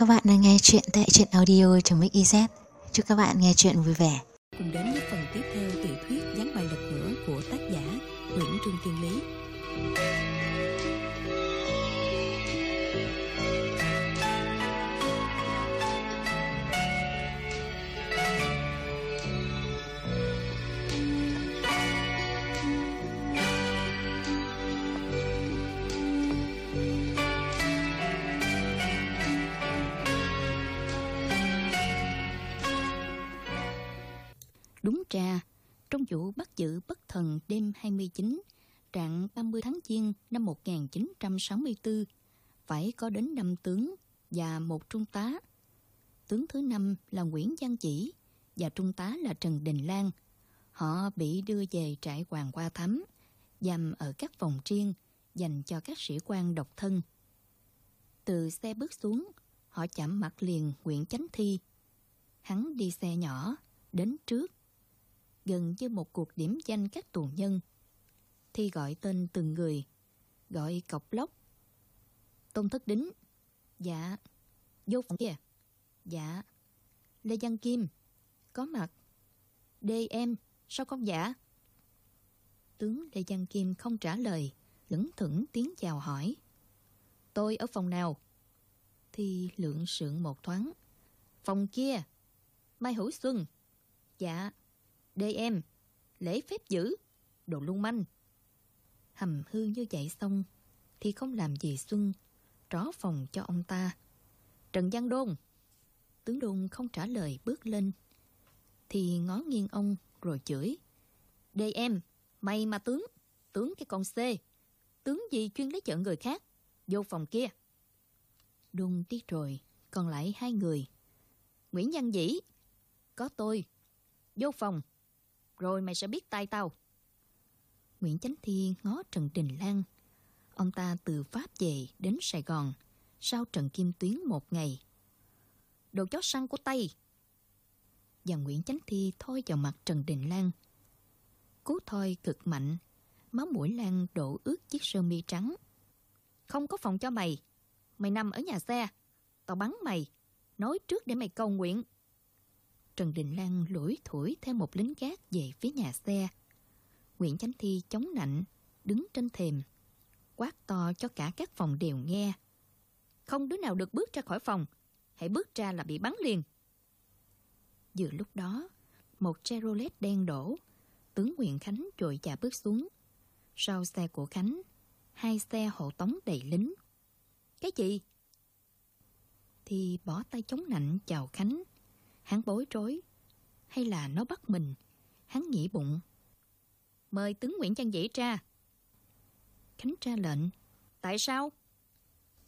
Các bạn đang nghe chuyện tại truyện audio.mix.iz Chúc các bạn nghe chuyện vui vẻ. Cùng đến với phần tra trong vụ bắt giữ bất thần đêm 29, trạng 30 tháng Giêng năm 1964, phải có đến 5 tướng và một trung tá. Tướng thứ năm là Nguyễn Văn Chỉ và trung tá là Trần Đình Lan. Họ bị đưa về trại Hoàng Hoa Thắm, giam ở các phòng riêng dành cho các sĩ quan độc thân. Từ xe bước xuống, họ chạm mặt liền Nguyễn Chánh Thi. Hắn đi xe nhỏ, đến trước gần như một cuộc điểm danh các tù nhân. Thi gọi tên từng người, gọi cọc lóc. Tôn Thất Đính, dạ. Vô phòng kia, dạ. Lê Văn Kim, có mặt. Đê em, sao không dạ? Tướng Lê Văn Kim không trả lời, lững thững tiếng chào hỏi. Tôi ở phòng nào? Thi lượng sượng một thoáng. Phòng kia. Mai Hữu Xuân. Dạ. Đê em, lễ phép giữ, đồ lung manh. Hầm hư như vậy xong, thì không làm gì Xuân, tró phòng cho ông ta. Trần Văn Đôn, tướng Đôn không trả lời bước lên, thì ngó nghiêng ông rồi chửi. Đê em, mày mà tướng, tướng cái con C, tướng gì chuyên lấy chợ người khác, vô phòng kia. Đôn đi rồi, còn lại hai người. Nguyễn Văn Dĩ, có tôi, vô phòng rồi mày sẽ biết tay tao. Nguyễn Chánh Thi ngó Trần Đình Lan. Ông ta từ Pháp về đến Sài Gòn sau Trần Kim Tuyến một ngày. Đồ chó săn của Tây. Và Nguyễn Chánh Thi thôi vào mặt Trần Đình Lan. Cú thôi cực mạnh, máu mũi Lan đổ ướt chiếc sơ mi trắng. Không có phòng cho mày. Mày nằm ở nhà xe. Tao bắn mày. Nói trước để mày cầu nguyện. Trần Đình Lan lủi thủi theo một lính gác về phía nhà xe. Nguyễn Chánh Thi chống nạnh, đứng trên thềm, quát to cho cả các phòng đều nghe. Không đứa nào được bước ra khỏi phòng, hãy bước ra là bị bắn liền. Vừa lúc đó, một Chevrolet đen đổ, tướng Nguyễn Khánh trội chà bước xuống. Sau xe của Khánh, hai xe hộ tống đầy lính. Cái gì? Thì bỏ tay chống nạnh chào Khánh, Hắn bối rối. Hay là nó bắt mình? Hắn nghĩ bụng. Mời tướng Nguyễn Trang Dĩ ra. Khánh ra lệnh. Tại sao?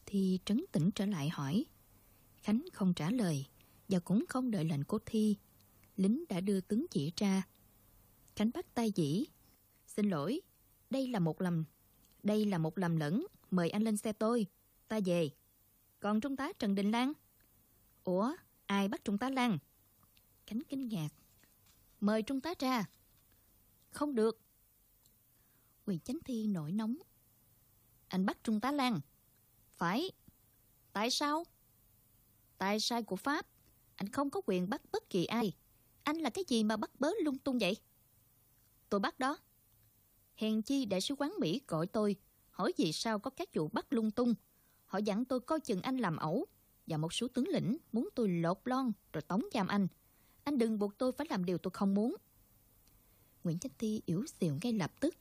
Thi trấn tĩnh trở lại hỏi. Khánh không trả lời và cũng không đợi lệnh của Thi. Lính đã đưa tướng chỉ ra. Khánh bắt tay dĩ. Xin lỗi, đây là một lầm. Đây là một lầm lẫn. Mời anh lên xe tôi. Ta về. Còn Trung tá Trần Đình Lan? Ủa, ai bắt Trung tá Lan? Cánh kinh ngạc. Mời Trung tá ra. Không được. Quyền Chánh Thi nổi nóng. Anh bắt Trung tá Lan. Phải. Tại sao? Tại sai của Pháp. Anh không có quyền bắt bất kỳ ai. Anh là cái gì mà bắt bớ lung tung vậy? Tôi bắt đó. Hèn chi đại sứ quán Mỹ gọi tôi, hỏi vì sao có các vụ bắt lung tung. Họ dặn tôi coi chừng anh làm ẩu, và một số tướng lĩnh muốn tôi lột lon rồi tống giam anh. Anh đừng buộc tôi phải làm điều tôi không muốn. Nguyễn Chánh Thi yếu xìu ngay lập tức.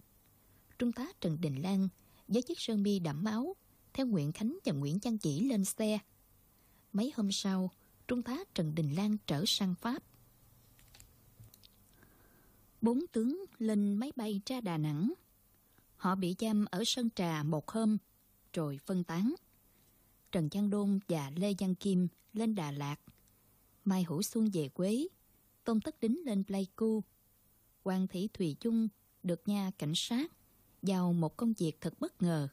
Trung tá Trần Đình Lan với chiếc sơ mi đẫm máu theo Nguyễn Khánh và Nguyễn Văn Chỉ lên xe. Mấy hôm sau, Trung tá Trần Đình Lan trở sang Pháp. Bốn tướng lên máy bay ra Đà Nẵng. Họ bị giam ở Sơn Trà một hôm, rồi phân tán. Trần Văn Đôn và Lê Văn Kim lên Đà Lạt. Mai Hữu Xuân về Quế. Tôn Tất Đính lên Pleiku. quan Thị Thùy Chung được nha cảnh sát vào một công việc thật bất ngờ.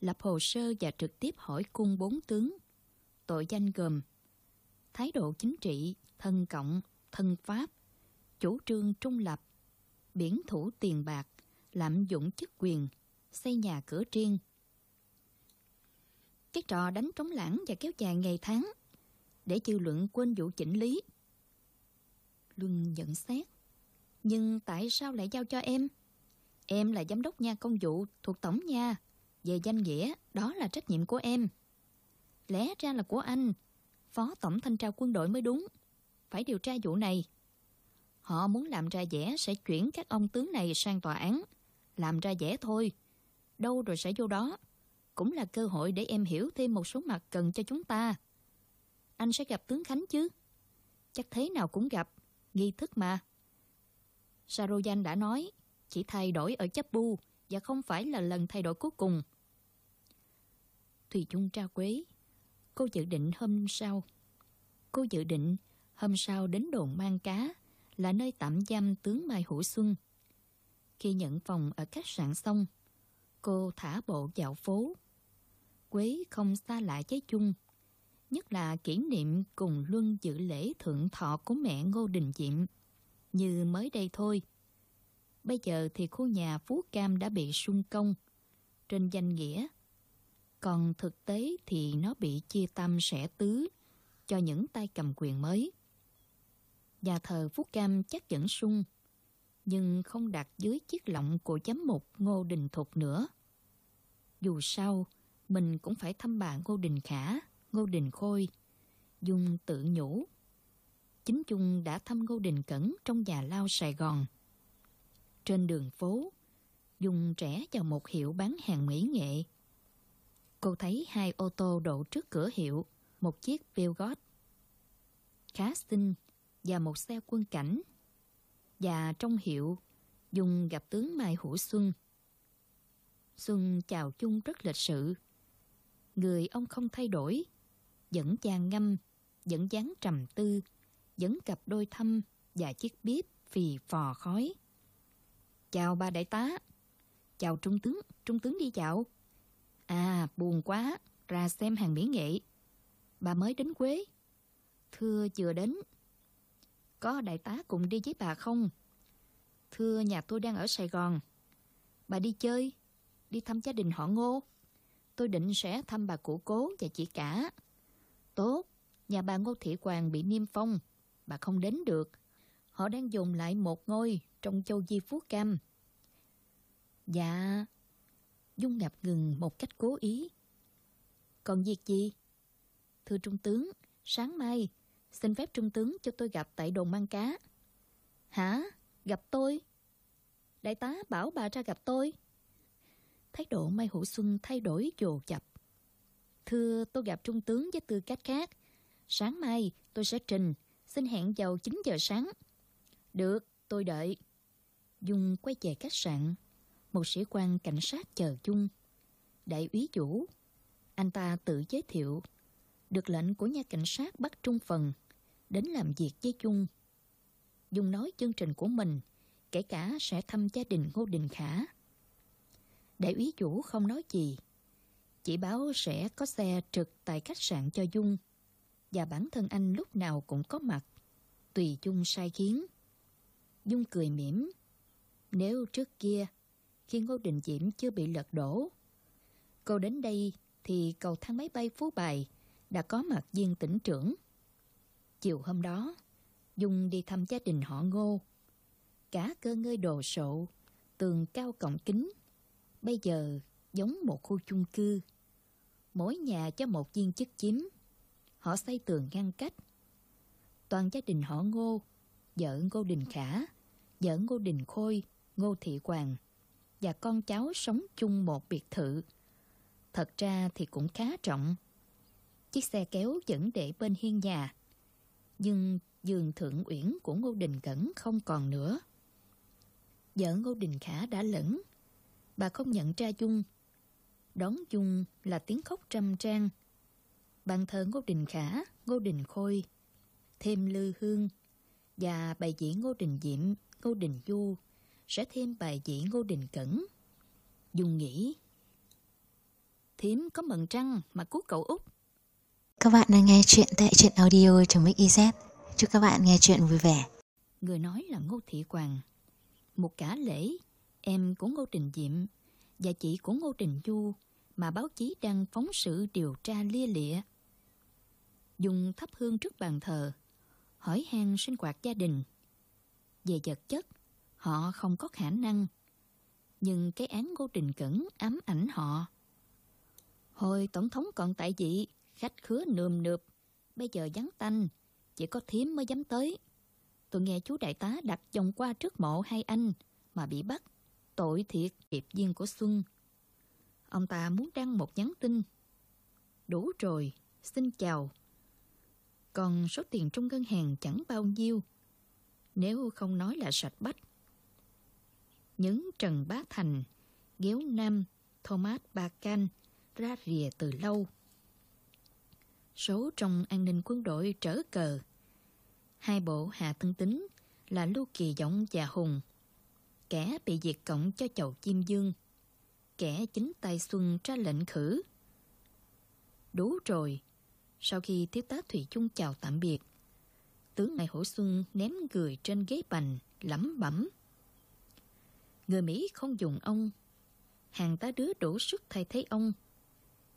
Lập hồ sơ và trực tiếp hỏi cung bốn tướng. Tội danh gồm thái độ chính trị, thân cộng, thân pháp, chủ trương trung lập, biển thủ tiền bạc, lạm dụng chức quyền, xây nhà cửa riêng. cái trò đánh trống lãng và kéo dài ngày tháng để dư luận quên vụ chỉnh lý. Luân nhận xét. Nhưng tại sao lại giao cho em? Em là giám đốc nha công vụ thuộc tổng nha. Về danh nghĩa, đó là trách nhiệm của em. Lẽ ra là của anh, phó tổng thanh tra quân đội mới đúng. Phải điều tra vụ này. Họ muốn làm ra vẻ sẽ chuyển các ông tướng này sang tòa án. Làm ra vẻ thôi. Đâu rồi sẽ vô đó. Cũng là cơ hội để em hiểu thêm một số mặt cần cho chúng ta. Anh sẽ gặp tướng Khánh chứ? Chắc thế nào cũng gặp. Nghi thức mà. Sarojan đã nói, chỉ thay đổi ở chấp bu và không phải là lần thay đổi cuối cùng. Thùy Chung tra quế. Cô dự định hôm sau. Cô dự định hôm sau đến đồn mang cá là nơi tạm giam tướng Mai Hữu Xuân. Khi nhận phòng ở khách sạn xong, cô thả bộ dạo phố. Quế không xa lạ với chung, nhất là kỷ niệm cùng luân dự lễ thượng thọ của mẹ Ngô Đình Diệm. Như mới đây thôi. Bây giờ thì khu nhà Phú Cam đã bị sung công trên danh nghĩa. Còn thực tế thì nó bị chia tâm sẻ tứ cho những tay cầm quyền mới. Nhà thờ Phú Cam chắc vẫn sung, nhưng không đặt dưới chiếc lọng của giám mục Ngô Đình Thục nữa. Dù sao, mình cũng phải thăm bà Ngô Đình Khả, Ngô Đình Khôi. Dung tự nhủ. Chính Chung đã thăm Ngô Đình Cẩn trong nhà lao Sài Gòn. Trên đường phố, Dung trẻ vào một hiệu bán hàng mỹ nghệ. Cô thấy hai ô tô đậu trước cửa hiệu, một chiếc Peugeot. Khá xinh và một xe quân cảnh. Và trong hiệu, Dung gặp tướng Mai Hữu Xuân. Xuân chào chung rất lịch sự. Người ông không thay đổi, vẫn chàng ngâm, vẫn dáng trầm tư, vẫn cặp đôi thâm và chiếc bếp phì phò khói. Chào ba đại tá. Chào trung tướng, trung tướng đi chào. À, buồn quá, ra xem hàng mỹ nghệ. Bà mới đến Quế. Thưa chưa đến. Có đại tá cùng đi với bà không? Thưa nhà tôi đang ở Sài Gòn. Bà đi chơi, đi thăm gia đình họ ngô. Tôi định sẽ thăm bà cụ cố và chị cả. Tốt, nhà bà Ngô Thị Hoàng bị niêm phong. Bà không đến được. Họ đang dùng lại một ngôi trong châu Di Phú Cam. Dạ. Dung ngập ngừng một cách cố ý. Còn việc gì? Thưa Trung tướng, sáng mai, xin phép Trung tướng cho tôi gặp tại đồn mang cá. Hả? Gặp tôi? Đại tá bảo bà ra gặp tôi. Thái độ Mai Hữu Xuân thay đổi dồ chập. Thưa tôi gặp Trung tướng với tư cách khác. Sáng mai tôi sẽ trình, xin hẹn vào 9 giờ sáng. Được, tôi đợi. Dung quay về khách sạn. Một sĩ quan cảnh sát chờ Dung. Đại úy chủ. Anh ta tự giới thiệu. Được lệnh của nhà cảnh sát bắt Trung Phần đến làm việc với Dung. Dung nói chương trình của mình, kể cả sẽ thăm gia đình Ngô Đình Khả. Đại úy chủ không nói gì. Chỉ báo sẽ có xe trực tại khách sạn cho Dung. Và bản thân anh lúc nào cũng có mặt. Tùy Dung sai khiến. Dung cười mỉm. Nếu trước kia, khi Ngô Đình Diễm chưa bị lật đổ, cô đến đây thì cầu thang máy bay Phú Bài đã có mặt viên tỉnh trưởng. Chiều hôm đó, Dung đi thăm gia đình họ Ngô. Cả cơ ngơi đồ sộ, tường cao cổng kính. Bây giờ giống một khu chung cư. Mỗi nhà cho một viên chức chiếm. Họ xây tường ngăn cách. Toàn gia đình họ Ngô, vợ Ngô Đình Khả, vợ Ngô Đình Khôi, Ngô Thị Hoàng và con cháu sống chung một biệt thự. Thật ra thì cũng khá trọng. Chiếc xe kéo vẫn để bên hiên nhà. Nhưng giường thượng uyển của Ngô Đình Cẩn không còn nữa. Vợ Ngô Đình Khả đã lẫn. Bà không nhận ra Dung. Đón Dung là tiếng khóc trăm trang. Bàn thờ Ngô Đình Khả, Ngô Đình Khôi, thêm Lư Hương và bài diễn Ngô Đình Diệm, Ngô Đình Du sẽ thêm bài diễn Ngô Đình Cẩn. Dung nghĩ Thiếm có mận trăng mà cứu cậu út Các bạn đang nghe chuyện tại truyện audio.mix.iz Chúc các bạn nghe chuyện vui vẻ Người nói là Ngô Thị Hoàng Một cả lễ Em của Ngô Đình Diệm và chị của Ngô Đình Du mà báo chí đang phóng sự điều tra lia lịa. Dùng thắp hương trước bàn thờ, hỏi han sinh hoạt gia đình. Về vật chất, họ không có khả năng. Nhưng cái án Ngô Đình Cẩn ám ảnh họ. Hồi Tổng thống còn tại vị, khách khứa nườm nượp, bây giờ vắng tanh, chỉ có thiếm mới dám tới. Tôi nghe chú đại tá đặt vòng qua trước mộ hai anh mà bị bắt. Tội thiệt điệp viên của Xuân. Ông ta muốn đăng một nhắn tin. Đủ rồi, xin chào. Còn số tiền trong ngân hàng chẳng bao nhiêu. Nếu không nói là sạch bách. Những Trần Bá Thành, Ghéo Nam, Thomas Ba Can ra rìa từ lâu. Số trong an ninh quân đội trở cờ. Hai bộ hạ thân tính là Lưu Kỳ Dõng và Hùng. Kẻ bị diệt cộng cho chầu chim dương. Kẻ chính tay Xuân ra lệnh khử. Đủ rồi. Sau khi thiếu tá Thủy Chung chào tạm biệt, tướng Ngài Hổ Xuân ném người trên ghế bành, lẩm bẩm. Người Mỹ không dùng ông. Hàng tá đứa đủ sức thay thế ông.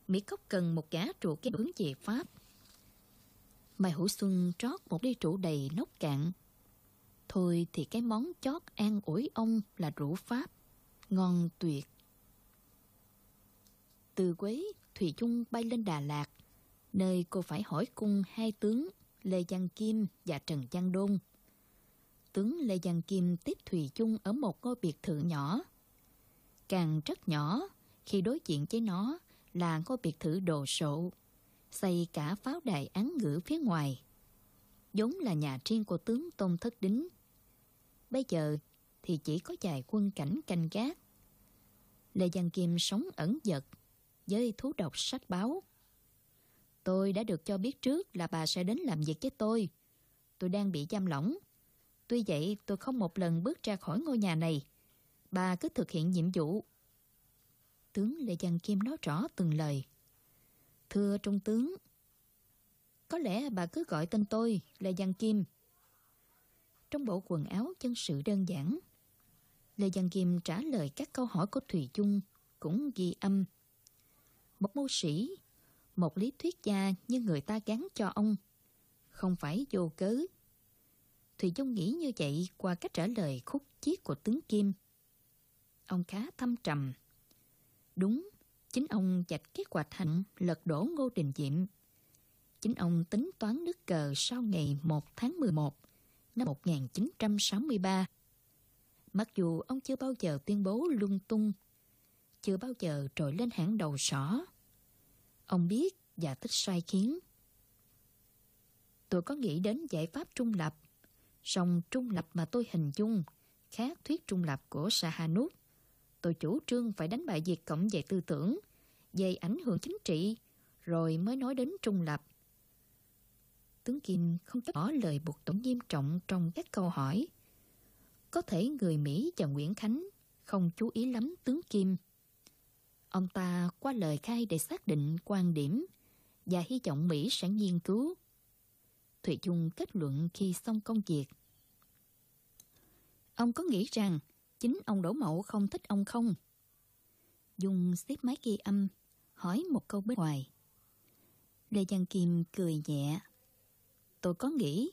Mỹ Cốc cần một gã trụ cái hướng về Pháp. Mai Hữu Xuân trót một ly rượu đầy nốc cạn. Thôi thì cái món chót an ủi ông là rượu Pháp. Ngon tuyệt. Từ Quế, Thủy Chung bay lên Đà Lạt, nơi cô phải hỏi cung hai tướng Lê Giang Kim và Trần Giang Đôn. Tướng Lê Giang Kim tiếp Thủy Chung ở một ngôi biệt thự nhỏ. Càng rất nhỏ, khi đối diện với nó là ngôi biệt thự đồ sộ xây cả pháo đài án ngữ phía ngoài. giống là nhà riêng của tướng Tôn Thất Đính. Bây giờ thì chỉ có vài quân cảnh canh gác. Lê Giang Kim sống ẩn giật với thú độc sách báo. Tôi đã được cho biết trước là bà sẽ đến làm việc với tôi. Tôi đang bị giam lỏng. Tuy vậy tôi không một lần bước ra khỏi ngôi nhà này. Bà cứ thực hiện nhiệm vụ. Tướng Lê Giang Kim nói rõ từng lời. Thưa Trung tướng, có lẽ bà cứ gọi tên tôi lê Giang Kim. Trong bộ quần áo chân sự đơn giản, Lê Văn Kim trả lời các câu hỏi của Thùy Chung cũng ghi âm. Một mưu sĩ, một lý thuyết gia như người ta gắn cho ông, không phải vô cớ. Thùy Chung nghĩ như vậy qua cách trả lời khúc chiết của tướng Kim. Ông khá thâm trầm. Đúng, Chính ông dạch kế hoạch hạnh lật đổ Ngô Đình Diệm. Chính ông tính toán nước cờ sau ngày 1 tháng 11 năm 1963. Mặc dù ông chưa bao giờ tuyên bố lung tung, chưa bao giờ trội lên hãng đầu sỏ. Ông biết và thích sai khiến. Tôi có nghĩ đến giải pháp trung lập, song trung lập mà tôi hình dung khác thuyết trung lập của Sahanut. Tôi chủ trương phải đánh bại việc Cộng về tư tưởng, về ảnh hưởng chính trị, rồi mới nói đến trung lập. Tướng Kim không chấp bỏ lời buộc tổng nghiêm trọng trong các câu hỏi. Có thể người Mỹ và Nguyễn Khánh không chú ý lắm tướng Kim. Ông ta qua lời khai để xác định quan điểm và hy vọng Mỹ sẽ nghiên cứu. Thụy Dung kết luận khi xong công việc. Ông có nghĩ rằng chính ông Đỗ Mậu không thích ông không? Dung xếp máy ghi âm, hỏi một câu bên ngoài. Lê Giang Kim cười nhẹ. Tôi có nghĩ,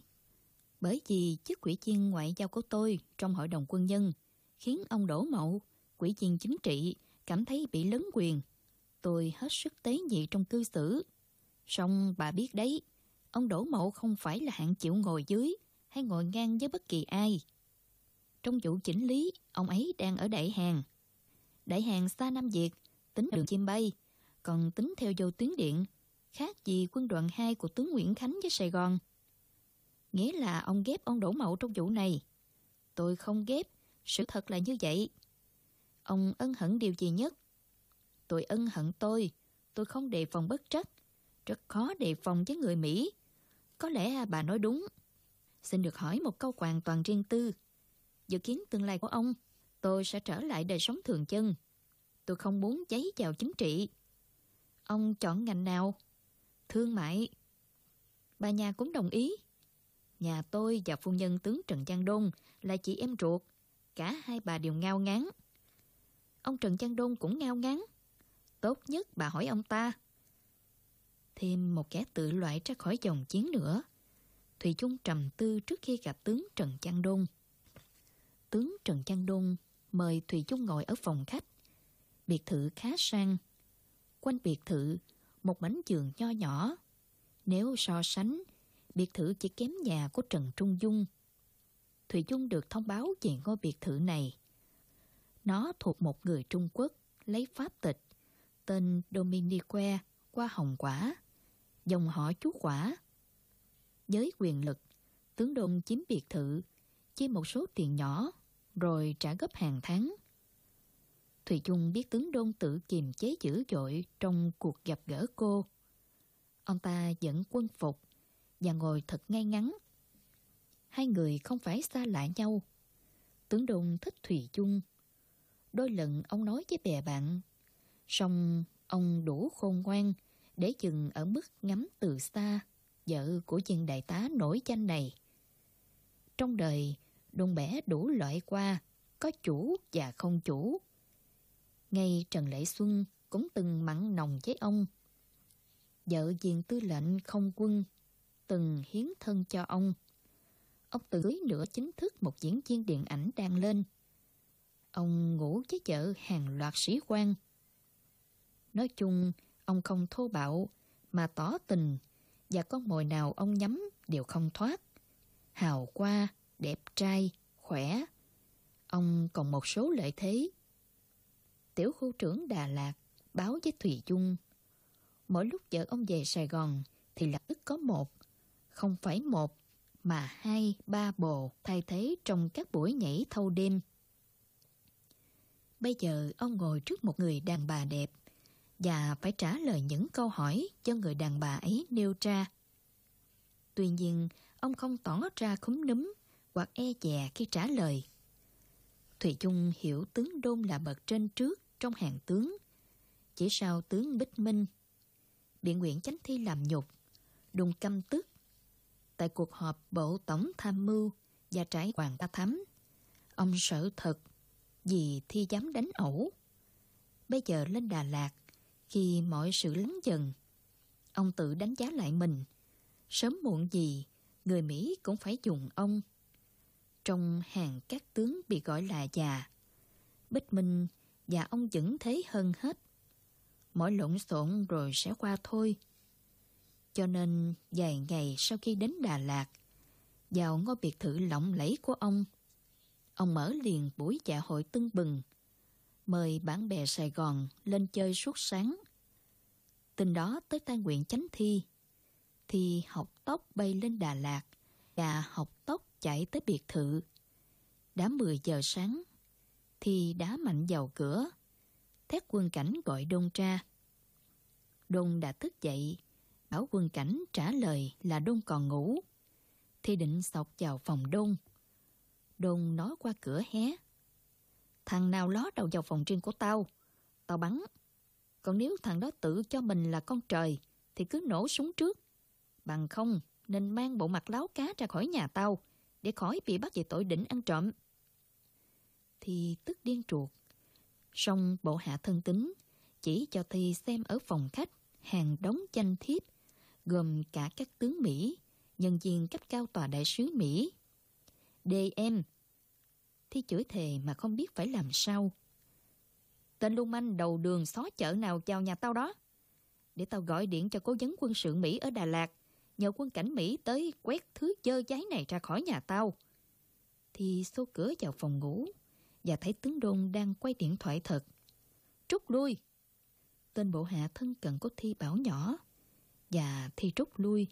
bởi vì chức quỹ viên ngoại giao của tôi trong hội đồng quân nhân khiến ông Đỗ Mậu, quỹ viên chính trị, cảm thấy bị lấn quyền. Tôi hết sức tế nhị trong cư xử. Song bà biết đấy, ông Đỗ Mậu không phải là hạng chịu ngồi dưới hay ngồi ngang với bất kỳ ai. Trong vụ chỉnh lý, ông ấy đang ở Đại hàng Đại hàng xa Nam Việt, tính đường chim bay, còn tính theo dầu tuyến điện, khác gì quân đoàn 2 của tướng Nguyễn Khánh với Sài Gòn. Nghĩa là ông ghép ông Đỗ Mậu trong vụ này. Tôi không ghép, sự thật là như vậy. Ông ân hận điều gì nhất? Tôi ân hận tôi, tôi không đề phòng bất trắc. Rất khó đề phòng với người Mỹ. Có lẽ bà nói đúng. Xin được hỏi một câu hoàn toàn riêng tư. Dự kiến tương lai của ông, tôi sẽ trở lại đời sống thường chân. Tôi không muốn cháy vào chính trị. Ông chọn ngành nào? Thương mại. Bà nhà cũng đồng ý. Nhà tôi và phu nhân tướng Trần Giang Đôn là chị em ruột. Cả hai bà đều ngao ngán. Ông Trần Giang Đôn cũng ngao ngán. Tốt nhất bà hỏi ông ta. Thêm một kẻ tự loại ra khỏi dòng chiến nữa. Thủy chung trầm tư trước khi gặp tướng Trần Giang Đôn. Tướng Trần Giang Đôn mời Thủy chung ngồi ở phòng khách. Biệt thự khá sang. Quanh biệt thự, một mảnh giường nho nhỏ. Nếu so sánh, biệt thự chỉ kém nhà của Trần Trung Dung. Thủy Dung được thông báo về ngôi biệt thự này. Nó thuộc một người Trung Quốc lấy pháp tịch tên Dominique qua Hồng Quả, dòng họ chú Quả. Với quyền lực, tướng Đông chiếm biệt thự, chia một số tiền nhỏ, rồi trả gấp hàng tháng. Thùy Chung biết tướng Đôn tự kiềm chế dữ dội trong cuộc gặp gỡ cô. Ông ta dẫn quân phục và ngồi thật ngay ngắn. Hai người không phải xa lạ nhau. Tướng Đông thích Thùy Chung. Đôi lần ông nói với bè bạn Song ông đủ khôn ngoan để chừng ở mức ngắm từ xa vợ của viên đại tá nổi danh này. Trong đời, đồn bẻ đủ loại qua, có chủ và không chủ. Ngay Trần Lệ Xuân cũng từng mặn nồng với ông. Vợ diện tư lệnh không quân từng hiến thân cho ông. Ông tự cưới nửa chính thức một diễn viên điện ảnh đang lên. Ông ngủ với vợ hàng loạt sĩ quan. Nói chung, ông không thô bạo, mà tỏ tình, và con mồi nào ông nhắm đều không thoát. Hào qua, đẹp trai, khỏe. Ông còn một số lợi thế. Tiểu khu trưởng Đà Lạt báo với Thùy Dung. Mỗi lúc vợ ông về Sài Gòn thì lập tức có một, không phải một, mà hai, ba bồ thay thế trong các buổi nhảy thâu đêm. Bây giờ ông ngồi trước một người đàn bà đẹp và phải trả lời những câu hỏi cho người đàn bà ấy nêu ra. Tuy nhiên, ông không tỏ ra khúm núm hoặc e dè khi trả lời. Thủy Chung hiểu tướng Đôn là bậc trên trước trong hàng tướng, chỉ sau tướng Bích Minh. Biện nguyện chánh thi làm nhục, đùng căm tức. Tại cuộc họp Bộ Tổng Tham mưu và trải Hoàng Ta Thắm, ông sợ thật vì thi dám đánh ẩu. Bây giờ lên Đà Lạt, khi mọi sự lắng dần, ông tự đánh giá lại mình. Sớm muộn gì, người Mỹ cũng phải dùng ông. Trong hàng các tướng bị gọi là già, Bích Minh và ông vẫn thế hơn hết. Mỗi lộn xộn rồi sẽ qua thôi. Cho nên vài ngày sau khi đến Đà Lạt, vào ngôi biệt thự lộng lẫy của ông, ông mở liền buổi dạ hội tưng bừng, mời bạn bè Sài Gòn lên chơi suốt sáng. Tin đó tới tai nguyện chánh thi. Thì học tóc bay lên Đà Lạt và học tóc chạy tới biệt thự. Đã 10 giờ sáng, thì đã mạnh vào cửa. Thét quân cảnh gọi Đôn ra. Đôn đã thức dậy, bảo quân cảnh trả lời là Đôn còn ngủ. Thì định sọc vào phòng Đôn. Đôn nói qua cửa hé. Thằng nào ló đầu vào phòng riêng của tao, tao bắn. Còn nếu thằng đó tự cho mình là con trời, thì cứ nổ súng trước. Bằng không, nên mang bộ mặt láo cá ra khỏi nhà tao, để khỏi bị bắt về tội đỉnh ăn trộm. Thì tức điên ruột, Xong bộ hạ thân tính, chỉ cho Thi xem ở phòng khách hàng đống chanh thiếp, gồm cả các tướng Mỹ, nhân viên cấp cao tòa đại sứ Mỹ. DM Thi chửi thề mà không biết phải làm sao. Tên lưu manh đầu đường xó chợ nào chào nhà tao đó. Để tao gọi điện cho cố vấn quân sự Mỹ ở Đà Lạt, nhờ quân cảnh Mỹ tới quét thứ dơ cháy này ra khỏi nhà tao. Thì xô cửa vào phòng ngủ và thấy tướng đôn đang quay điện thoại thật. Trúc lui! Tên bộ hạ thân cận của Thi bảo nhỏ và Thi Trúc lui.